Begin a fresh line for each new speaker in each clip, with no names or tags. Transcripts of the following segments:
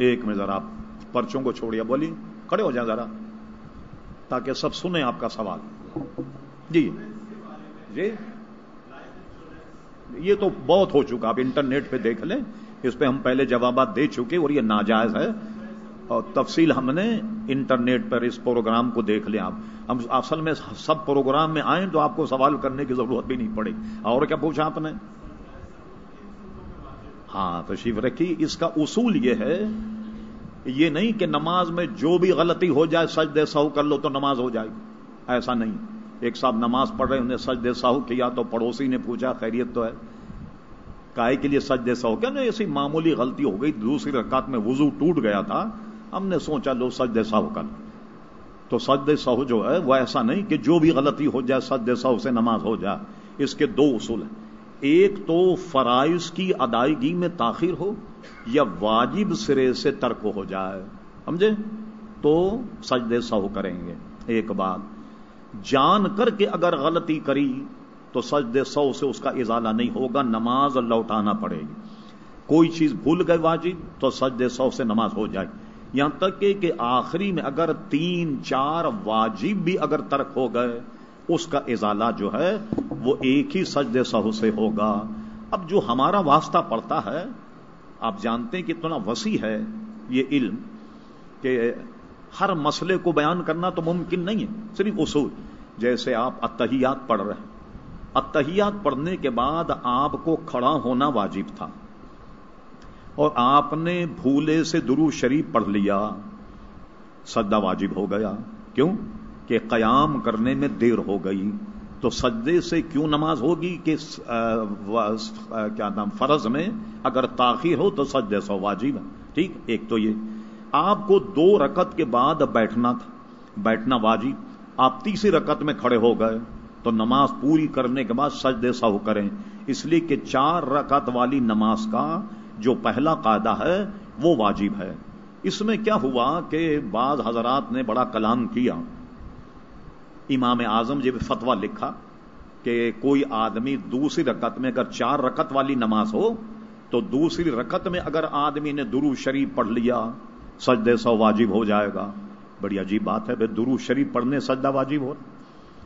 ایک میں ذرا آپ پرچوں کو چھوڑیا بولی کھڑے ہو جائیں ذرا، تاکہ سب سنیں آپ کا سوال۔ جی۔ جی۔ یہ تو بہت ہو چکا، آپ انٹرنیٹ پہ دیکھ لیں، اس پہ ہم پہلے جوابات دے چکے اور یہ ناجائز ہے۔ اور تفصیل ہم نے انٹرنیٹ پر اس پروگرام کو دیکھ لیں آپ۔ ہم اصل میں سب پروگرام میں آئیں تو آپ کو سوال کرنے کی ضرورت بھی نہیں پڑے اور کیا پوچھا آپ نے؟ ہاں تشریف رکھی۔ اس کا اصول یہ ہے، یہ نہیں کہ نماز میں جو بھی غلطی ہو جائے سج دے سہو کر لو تو نماز ہو جائے گی۔ ایسا نہیں۔ ایک صاحب نماز پڑھ رہے انہیں سج دے سہو کیا تو پڑوسی نے پوچھا، خیریت تو ہے؟ کائے کے لیے سج دے سہو۔ کیا نہیں، ایسی معمولی غلطی ہو گئی، دوسری رکعت میں وضو ٹوٹ گیا تھا، ہم نے سوچا لو سج دے سہو کر۔ تو سج دے سہو جو ہے، وہ ایسا نہیں کہ جو بھی غلطی ہو جائے سج دے سہو سے نماز ہو جائے۔ اس کے دو اصول ہیں۔ ایک تو فرائض کی ادائیگی میں تاخیر ہو یا واجب سرے سے ترک ہو جائے۔ سمجھے؟ تو سجدے سہو کریں گے۔ ایک بات۔ جان کر کے اگر غلطی کری تو سجدے سو سے اس کا ازالہ نہیں ہوگا نماز لوٹانا پڑے گی۔ کوئی چیز بھول گئے واجب تو سجدے سو سے نماز ہو جائے۔ یہاں تک کہ, کہ آخری میں اگر تین چار واجب بھی اگر ترک ہو گئے اس کا ازالہ جو ہے وہ ایک ہی سجدے سہو سے ہوگا۔ اب جو ہمارا واسطہ پڑتا ہے، آپ جانتے ہیں کہ اتنا وسیع ہے یہ علم کہ ہر مسئلے کو بیان کرنا تو ممکن نہیں ہے، صرف اصول۔ جیسے آپ اتحیات پڑھ رہے ہیں۔ اتحیات پڑھنے کے بعد آپ کو کھڑا ہونا واجب تھا۔ اور آپ نے بھولے سے درو شریف پڑھ لیا سدا واجب ہو گیا۔ کیوں؟ کہ قیام کرنے میں دیر ہو گئی تو سجدے سے کیوں نماز ہوگی کہ کیا نام، فرض میں اگر تاخیر ہو تو سجدے سو واجب ہے ٹھیک؟ ایک تو یہ۔ آپ کو دو رکت کے بعد بیٹھنا تھا۔ بیٹھنا واجب۔ آپ تیسری رکت میں کھڑے ہو گئے تو نماز پوری کرنے کے بعد سجدے سہو کریں۔ اس لیے کہ چار رکعت والی نماز کا جو پہلا قاعدہ ہے وہ واجب ہے۔ اس میں کیا ہوا کہ بعض حضرات نے بڑا کلام کیا۔ امام اعظم جی جب فتوا لکھا کہ کوئی آدمی دوسری رکت میں اگر چار رکت والی نماز ہو، تو دوسری رکت میں اگر آدمی نے درو شریف پڑھ لیا، سجدے سو واجب ہو جائے گا۔ بڑی عجیب بات ہے بھائی درو شریف پڑھنے سجدہ واجب ہو۔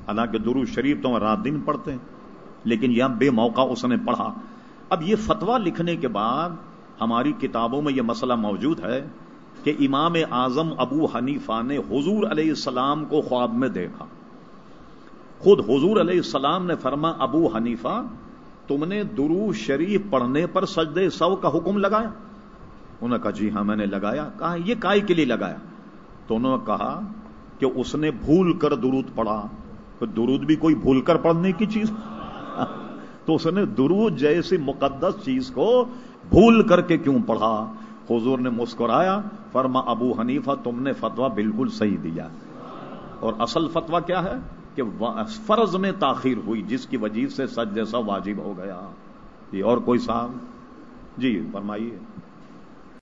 حالانکہ درو شریف تو رات دن پڑھتے ہیں، لیکن یہاں بے موقع اس نے پڑھا۔ اب یہ فتوا لکھنے کے بعد ہماری کتابوں میں یہ مسئلہ موجود ہے کہ امام اعظم ابو حنیفہ نے حضور علیہ السلام کو خواب میں دیکھا۔ خود حضور علیہ السلام نے فرما، ابو حنیفہ، تم نے درو شریف پڑھنے پر سجدے سو کا حکم لگایا؟ انہوں نے کہا جی ہاں میں نے لگایا۔ کہا، یہ کائی کے لیے لگایا؟ تو انہوں نے کہا کہ اس نے بھول کر درود پڑھا۔ تو درود بھی کوئی بھول کر پڑھنے کی چیز؟ تو اس نے درود جیسی مقدس چیز کو بھول کر کے کیوں پڑھا؟ حضور نے مسکرایا، فرما، ابو حنیفہ، تم نے فتوا بالکل صحیح دیا۔ اور اصل فتوا کیا ہے؟ کہ فرض میں تاخیر ہوئی، جس کی وجہ سے سج جیسا واجب ہو گیا۔ یہ اور کوئی صاحب؟ جی فرمائیے۔